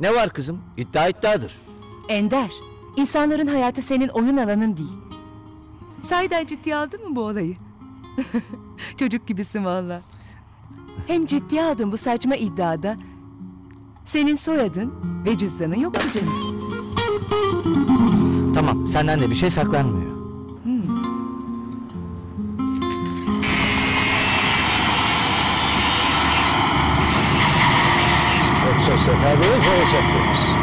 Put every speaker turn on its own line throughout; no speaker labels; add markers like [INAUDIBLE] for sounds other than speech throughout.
Ne var kızım? İddia iddiadır.
Ender, insanların hayatı senin oyun alanın değil. Sahiden ciddiye aldın mı bu olayı? [LAUGHS] Çocuk gibisin valla. Hem ciddiye aldın bu saçma iddiada. Senin soyadın ve cüzdanın yok mu canım?
Tamam senden de bir şey saklanmıyor.
Değil sonra saklıyoruz.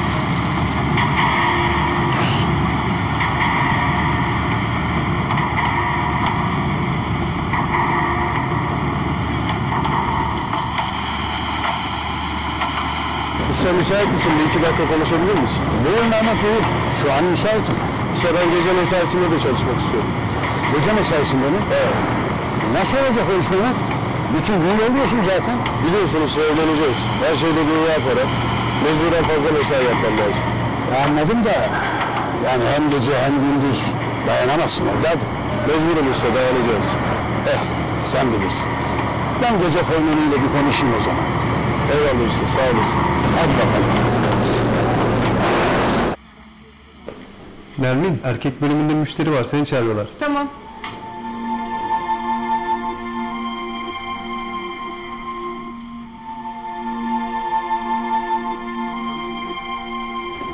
Usta müsait misin? Bir iki dakika konuşabilir miyiz? Buyurun Ahmet buyur. Şu an müsaitim. Usta ben gece mesaisinde de çalışmak istiyorum. Gece mesaisinde mi? Evet. Nasıl olacak o iş Mehmet? Bütün gün yolluyorsun zaten. Biliyorsunuz evleneceğiz. Her şeyde dünya para. Mecburen fazla mesai yapmam lazım. anladım da yani hem gece hem gündüz dayanamazsın evladım. Mecburum usta dayanacağız. Eh sen bilirsin. Ben gece formülüyle bir konuşayım o zaman. Eyvallah usta sağ olasın. Hadi bakalım.
Nermin, erkek bölümünde müşteri var, seni çağırıyorlar.
Tamam.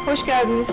Hoş geldiniz.